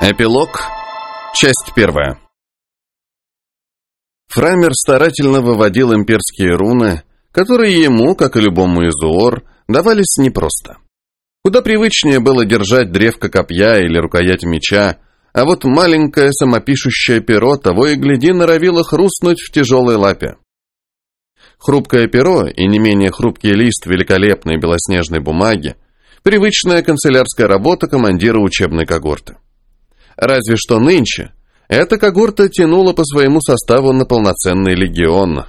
Эпилог. Часть первая. Фрамер старательно выводил имперские руны, которые ему, как и любому из Уор, давались непросто. Куда привычнее было держать древко копья или рукоять меча, а вот маленькое самопишущее перо того и гляди норовило хрустнуть в тяжелой лапе. Хрупкое перо и не менее хрупкий лист великолепной белоснежной бумаги – привычная канцелярская работа командира учебной когорты. Разве что нынче эта когорта тянула по своему составу на полноценный легион.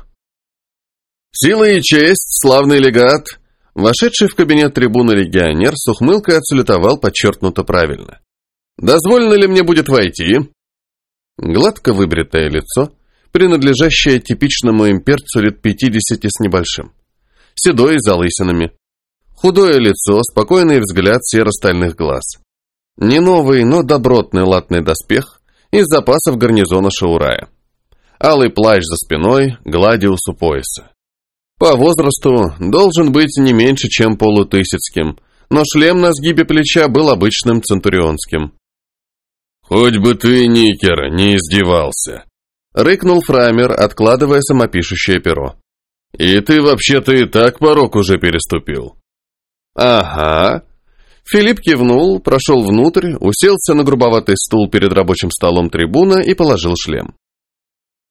Сила и честь, славный легат, вошедший в кабинет трибуны легионер с ухмылкой отсалютовал подчеркнуто правильно. «Дозволено ли мне будет войти?» Гладко выбритое лицо, принадлежащее типичному имперцу лет пятидесяти с небольшим. Седой с залысинами. Худое лицо, спокойный взгляд серо-стальных глаз. Не новый, но добротный латный доспех из запасов гарнизона Шаурая. Алый плащ за спиной, гладиус у пояса. По возрасту должен быть не меньше, чем полутысяцким, но шлем на сгибе плеча был обычным центурионским. «Хоть бы ты, Никер, не издевался!» — рыкнул Фрамер, откладывая самопишущее перо. «И ты вообще-то и так порог уже переступил». «Ага», Филипп кивнул, прошел внутрь, уселся на грубоватый стул перед рабочим столом трибуна и положил шлем.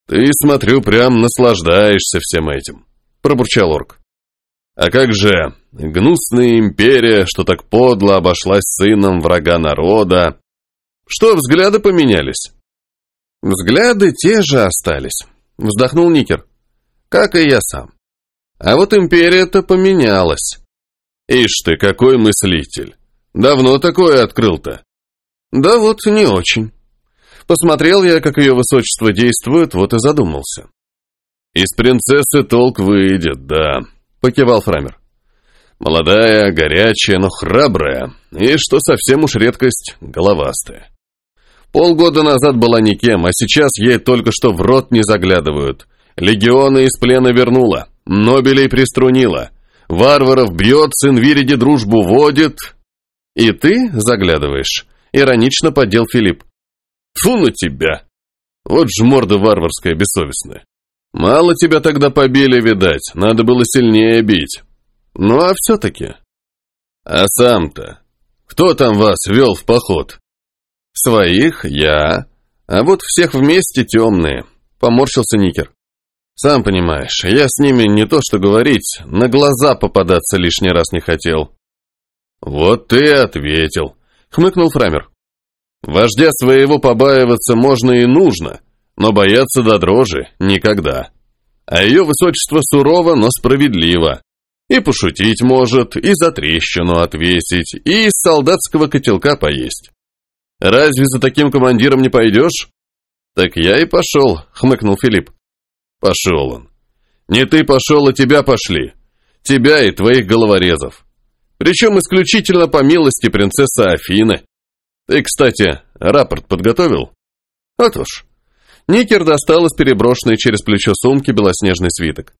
«Ты, смотрю, прям наслаждаешься всем этим», — пробурчал орк. «А как же гнусная империя, что так подло обошлась сыном врага народа? Что, взгляды поменялись?» «Взгляды те же остались», — вздохнул Никер. «Как и я сам. А вот империя-то поменялась». «Ишь ты, какой мыслитель! Давно такое открыл-то? Да вот не очень. Посмотрел я, как ее высочество действует, вот и задумался. Из принцессы толк выйдет, да, покивал Фрамер. Молодая, горячая, но храбрая, и, что совсем уж редкость, головастая. Полгода назад была никем, а сейчас ей только что в рот не заглядывают. Легионы из плена вернула, Нобелей приструнила, варваров бьет, сын Вириди дружбу водит, «И ты заглядываешь?» — иронично поддел Филипп. «Фу на тебя! Вот ж морда варварская, бессовестная. Мало тебя тогда побили, видать, надо было сильнее бить. Ну а все-таки...» «А сам-то? Кто там вас вел в поход?» «Своих я, а вот всех вместе темные», — поморщился Никер. «Сам понимаешь, я с ними не то что говорить, на глаза попадаться лишний раз не хотел». «Вот ты ответил», — хмыкнул Фрамер. «Вождя своего побаиваться можно и нужно, но бояться до дрожи никогда. А ее высочество сурово, но справедливо. И пошутить может, и за трещину отвесить, и из солдатского котелка поесть. Разве за таким командиром не пойдешь?» «Так я и пошел», — хмыкнул Филипп. «Пошел он. Не ты пошел, а тебя пошли. Тебя и твоих головорезов. Причем исключительно по милости принцессы Афины. Ты, кстати, рапорт подготовил? Вот уж. Никер достал из переброшенной через плечо сумки белоснежный свиток.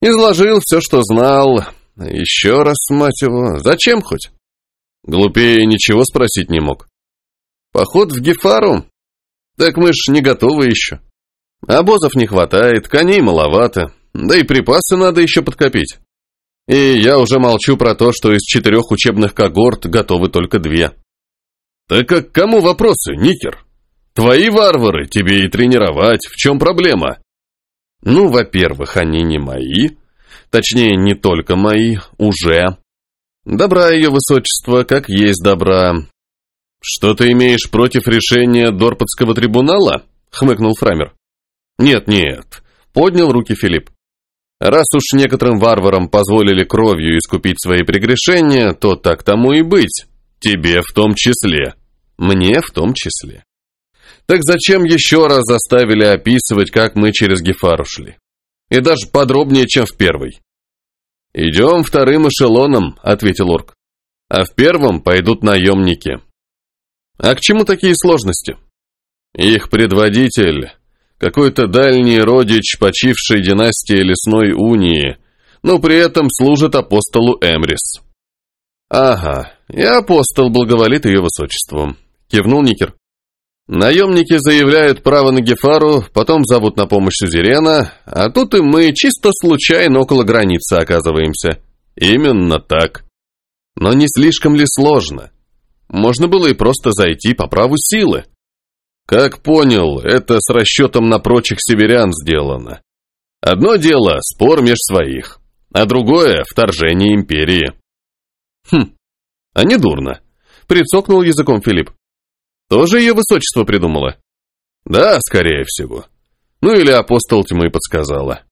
Изложил все, что знал. Еще раз, мать его, зачем хоть? Глупее ничего спросить не мог. Поход в Гефару? Так мы ж не готовы еще. Обозов не хватает, коней маловато, да и припасы надо еще подкопить. И я уже молчу про то, что из четырех учебных когорт готовы только две. Так как кому вопросы, Никер? Твои варвары, тебе и тренировать, в чем проблема? Ну, во-первых, они не мои. Точнее, не только мои, уже. Добра ее высочество, как есть добра. Что ты имеешь против решения Дорпотского трибунала? Хмыкнул Фрамер. Нет-нет, поднял руки Филипп. Раз уж некоторым варварам позволили кровью искупить свои прегрешения, то так тому и быть. Тебе в том числе. Мне в том числе. Так зачем еще раз заставили описывать, как мы через Гефар ушли? И даже подробнее, чем в первый. «Идем вторым эшелоном», — ответил Орк. «А в первом пойдут наемники». «А к чему такие сложности?» «Их предводитель какой-то дальний родич почившей династии Лесной Унии, но при этом служит апостолу Эмрис. «Ага, и апостол благоволит ее высочеству», — кивнул Никер. Наемники заявляют право на Гефару, потом зовут на помощь Сюзерена, а тут и мы чисто случайно около границы оказываемся. Именно так. Но не слишком ли сложно? Можно было и просто зайти по праву силы. Как понял, это с расчетом на прочих северян сделано. Одно дело – спор меж своих, а другое – вторжение империи. Хм, а не дурно. Прицокнул языком Филипп. Тоже ее высочество придумала? Да, скорее всего. Ну или апостол тьмы подсказала.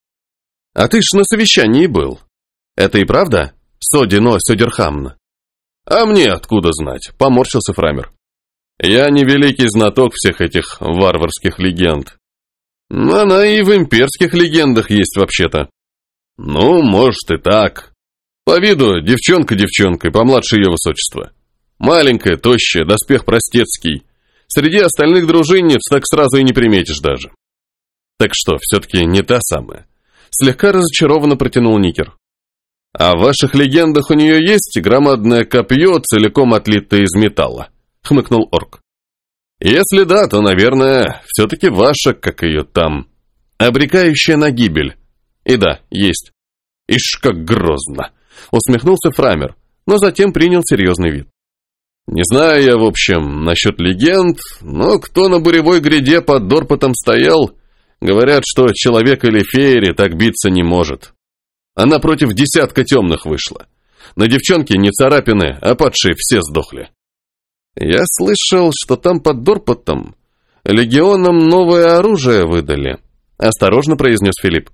А ты ж на совещании был. Это и правда? Содино Сёдерхамн. А мне откуда знать? Поморщился Фрамер. Я не великий знаток всех этих варварских легенд. Она и в имперских легендах есть вообще-то. Ну, может и так. По виду девчонка девчонкой, помладше ее высочества. Маленькая, тощая, доспех простецкий. Среди остальных дружинниц так сразу и не приметишь даже. Так что, все-таки не та самая. Слегка разочарованно протянул Никер. А в ваших легендах у нее есть громадное копье, целиком отлитое из металла, хмыкнул орк. Если да, то, наверное, все-таки ваша, как ее там, обрекающая на гибель. И да, есть. Ишь, как грозно, усмехнулся Фрамер, но затем принял серьезный вид. Не знаю я, в общем, насчет легенд, но кто на буревой гряде под Дорпотом стоял, говорят, что человек или феери так биться не может. Она против десятка темных вышла. На девчонке не царапины, а падшие все сдохли. Я слышал, что там под Дорпотом легионам новое оружие выдали, осторожно произнес Филипп.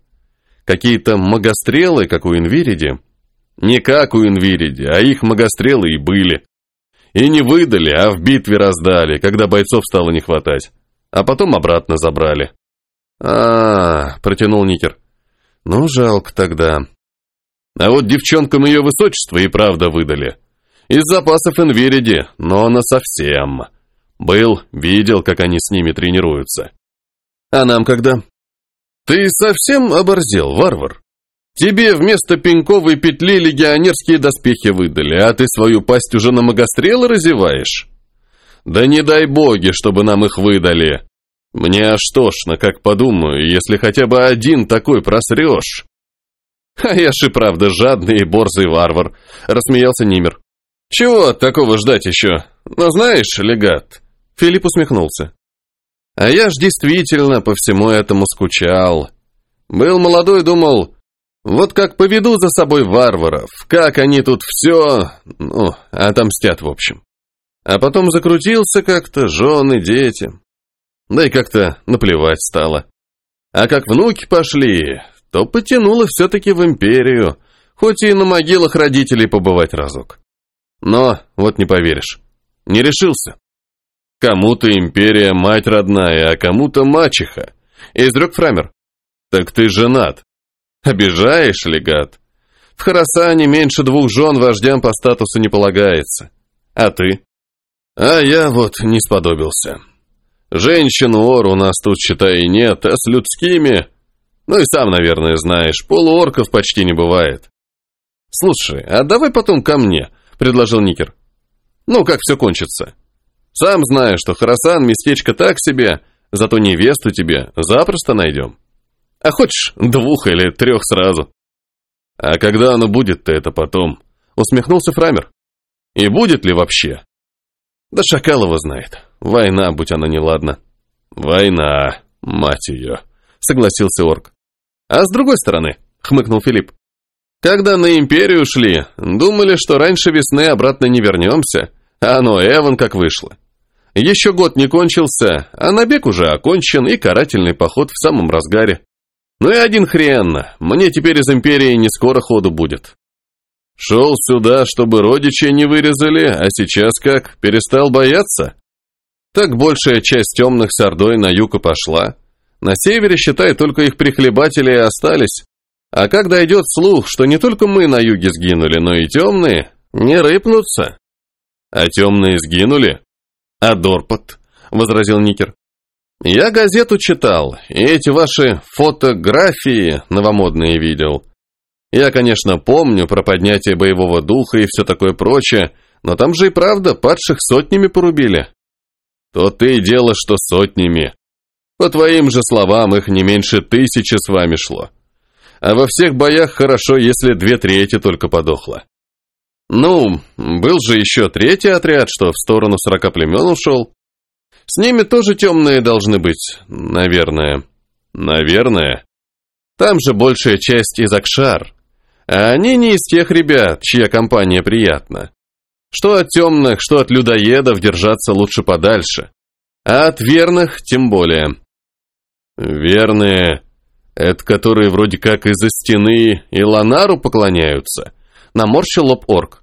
Какие-то магострелы, как у Инвириди. Не как у Инвириди, а их магострелы и были. И не выдали, а в битве раздали, когда бойцов стало не хватать. А потом обратно забрали. а, -а, -а протянул Никер. «Ну, жалко тогда». А вот девчонкам ее высочество и правда выдали. Из запасов Инвериди, но на совсем. Был, видел, как они с ними тренируются. А нам когда? Ты совсем оборзел, варвар? Тебе вместо пеньковой петли легионерские доспехи выдали, а ты свою пасть уже на магострелы разеваешь? Да не дай боги, чтобы нам их выдали. Мне аж тошно, как подумаю, если хотя бы один такой просрешь. А я ж и правда жадный и борзый варвар, рассмеялся Нимер. Чего такого ждать еще? Но знаешь, легат, Филипп усмехнулся. А я ж действительно по всему этому скучал. Был молодой, думал, вот как поведу за собой варваров, как они тут все, ну, отомстят в общем. А потом закрутился как-то, жены, дети. Да и как-то наплевать стало. А как внуки пошли, то потянуло все-таки в империю, хоть и на могилах родителей побывать разок. Но, вот не поверишь, не решился. Кому-то империя мать родная, а кому-то мачеха. Изрек Фрамер. Так ты женат. Обижаешь, легат? В Харасане меньше двух жен вождям по статусу не полагается. А ты? А я вот не сподобился. Женщин ор у нас тут, считай, и нет, а с людскими... Ну и сам, наверное, знаешь, полуорков почти не бывает. Слушай, а давай потом ко мне, предложил Никер. Ну, как все кончится. Сам знаю, что Харасан местечко так себе, зато невесту тебе запросто найдем. А хочешь двух или трех сразу. А когда оно будет-то это потом? Усмехнулся Фрамер. И будет ли вообще? Да Шакалова знает. Война, будь она неладна. Война, мать ее, согласился орк. А с другой стороны, хмыкнул Филипп. Когда на империю шли, думали, что раньше весны обратно не вернемся, а оно Эван как вышло. Еще год не кончился, а набег уже окончен и карательный поход в самом разгаре. Ну и один хрен, мне теперь из империи не скоро ходу будет. Шел сюда, чтобы родичи не вырезали, а сейчас как, перестал бояться? Так большая часть темных с Ордой на юг и пошла. На севере, считай, только их прихлебатели и остались. А как дойдет слух, что не только мы на юге сгинули, но и темные, не рыпнутся. А темные сгинули? А Дорпот, возразил Никер. Я газету читал, и эти ваши фотографии новомодные видел. Я, конечно, помню про поднятие боевого духа и все такое прочее, но там же и правда падших сотнями порубили. то ты дело, что сотнями. По твоим же словам, их не меньше тысячи с вами шло. А во всех боях хорошо, если две трети только подохло. Ну, был же еще третий отряд, что в сторону сорока племен ушел. С ними тоже темные должны быть, наверное. Наверное. Там же большая часть из Акшар. А они не из тех ребят, чья компания приятна. Что от темных, что от людоедов держаться лучше подальше. А от верных тем более. Верные, это которые вроде как из-за стены и Ланару поклоняются. Наморщил лоб орк.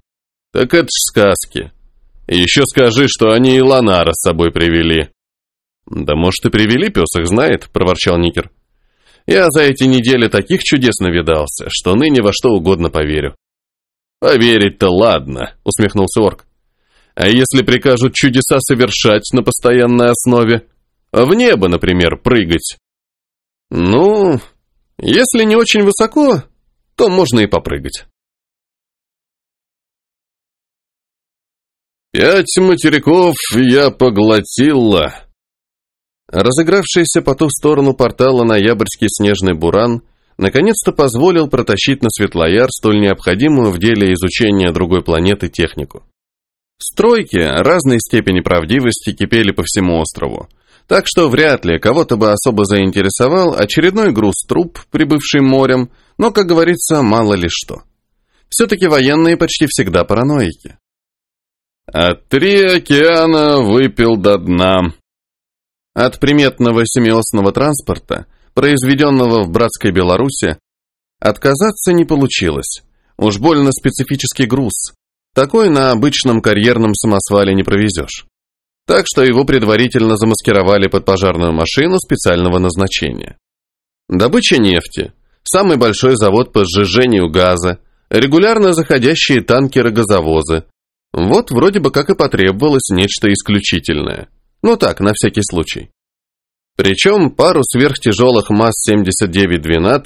Так это ж сказки. еще скажи, что они и Ланара с собой привели. Да может и привели, пес их знает, проворчал Никер. Я за эти недели таких чудес навидался, что ныне во что угодно поверю. «Поверить-то ладно», — усмехнулся орк. «А если прикажут чудеса совершать на постоянной основе? В небо, например, прыгать?» «Ну, если не очень высоко, то можно и попрыгать». «Пять материков я поглотила», Разыгравшийся по ту сторону портала ноябрьский снежный буран наконец-то позволил протащить на Светлояр столь необходимую в деле изучения другой планеты технику. Стройки разной степени правдивости кипели по всему острову, так что вряд ли кого-то бы особо заинтересовал очередной груз труп, прибывший морем, но, как говорится, мало ли что. Все-таки военные почти всегда параноики. «А три океана выпил до дна», от приметного семиосного транспорта, произведенного в братской Беларуси, отказаться не получилось. Уж больно специфический груз. Такой на обычном карьерном самосвале не провезешь. Так что его предварительно замаскировали под пожарную машину специального назначения. Добыча нефти, самый большой завод по сжижению газа, регулярно заходящие танкеры-газовозы. Вот вроде бы как и потребовалось нечто исключительное – ну так, на всякий случай. Причем пару сверхтяжелых МАЗ-7912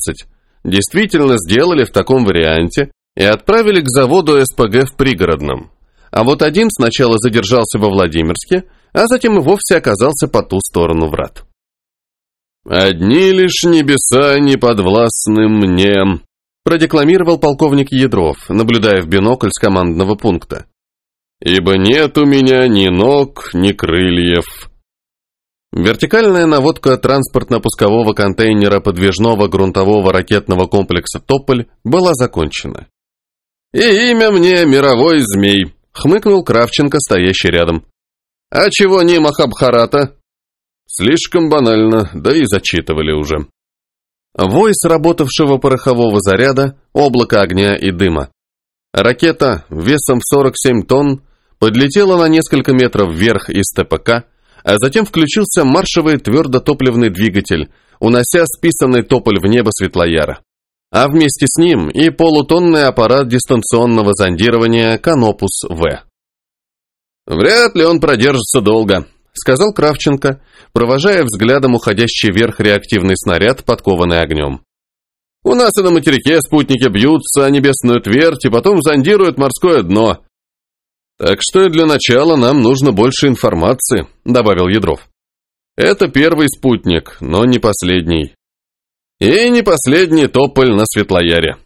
действительно сделали в таком варианте и отправили к заводу СПГ в Пригородном. А вот один сначала задержался во Владимирске, а затем и вовсе оказался по ту сторону врат. «Одни лишь небеса не подвластны мне», продекламировал полковник Ядров, наблюдая в бинокль с командного пункта ибо нет у меня ни ног, ни крыльев». Вертикальная наводка транспортно-пускового контейнера подвижного грунтового ракетного комплекса «Тополь» была закончена. «И имя мне Мировой Змей», — хмыкнул Кравченко, стоящий рядом. «А чего не Махабхарата?» Слишком банально, да и зачитывали уже. Вой сработавшего порохового заряда, облако огня и дыма. Ракета весом в 47 тонн подлетела на несколько метров вверх из ТПК, а затем включился маршевый твердотопливный двигатель, унося списанный тополь в небо Светлояра. А вместе с ним и полутонный аппарат дистанционного зондирования «Канопус-В». «Вряд ли он продержится долго», — сказал Кравченко, провожая взглядом уходящий вверх реактивный снаряд, подкованный огнем. «У нас и на материке спутники бьются о небесную твердь и потом зондируют морское дно. Так что для начала нам нужно больше информации, добавил Ядров. Это первый спутник, но не последний. И не последний тополь на Светлояре.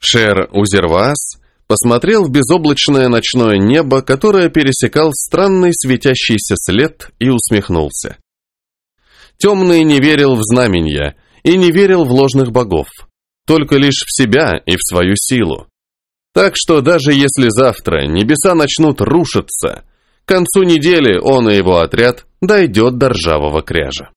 Шер Узервас посмотрел в безоблачное ночное небо, которое пересекал странный светящийся след, и усмехнулся. Темный не верил в знамения и не верил в ложных богов только лишь в себя и в свою силу. Так что даже если завтра небеса начнут рушиться, к концу недели он и его отряд дойдет до ржавого кряжа.